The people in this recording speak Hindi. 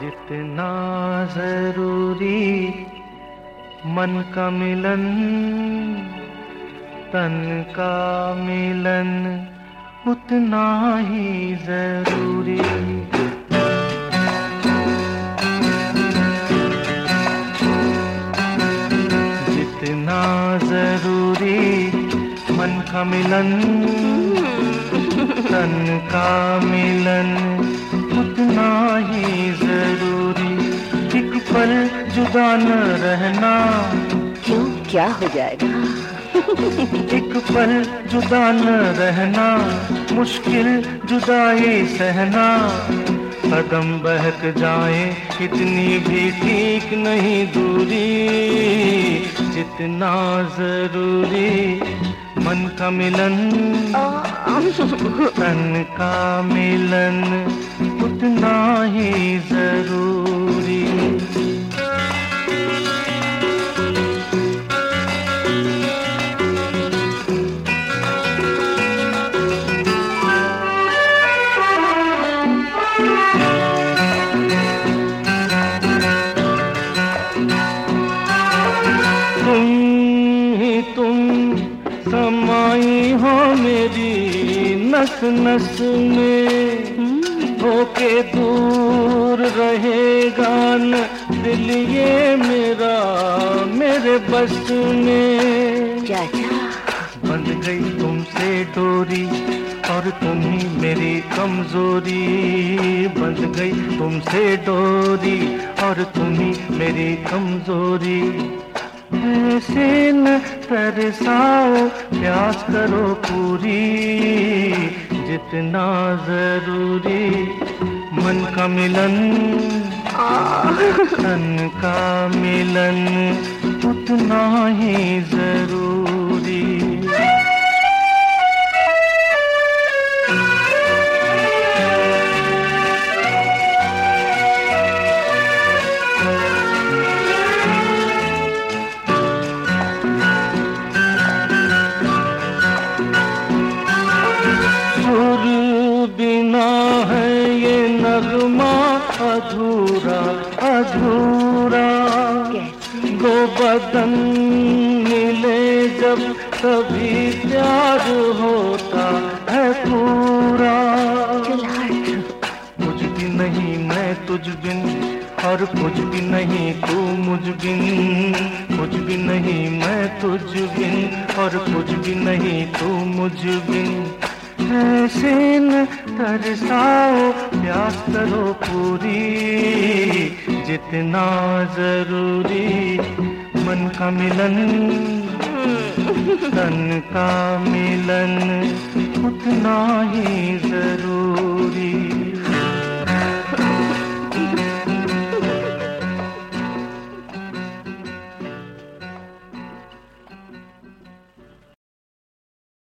जितना ज़रूरी मन का मिलन, तन का मिलन, उतना ही ज़रूरी। जितना ज़रूरी मन का मिलन, तन का मिलन जुदा रहना। क्यों? क्या हो जाएगा? एक पल जुदा न रहना मुश्किल जुदाई सहना। कदम बहक जाए इतनी भी ठीक नहीं दूरी। जितना ज़रूरी मन का मिलन। तन का मिलन उतना ही ज़रूरी। समाई हो मेरी नस नस में। होके दूर रहेगा न दिल ये मेरा मेरे बस में। बंध गई तुमसे डोरी और तुम ही मेरी कमज़ोरी। बंध गई तुमसे डोरी और तुम ही मेरी कमज़ोरी। ऐसे न तरसाओ प्यास करो पूरी। जितना ज़रूरी मन का मिलन। तन का मिलन उतना ही ज़रूरी। दो बदन मिले जब तभी प्यार होता है पूरा। कुछ भी नहीं, मैं तुझ बिन और कुछ भी नहीं, तू मुझ बिन। कुछ भी नहीं, मैं तुझ बिन और कुछ भी नहीं, तू मुझ बिन। ऐसे न तरसाओ, प्यास करो पूरी। जितना ज़रूरी मन का मिलन तन का मिलन उतना ही ज़रूरी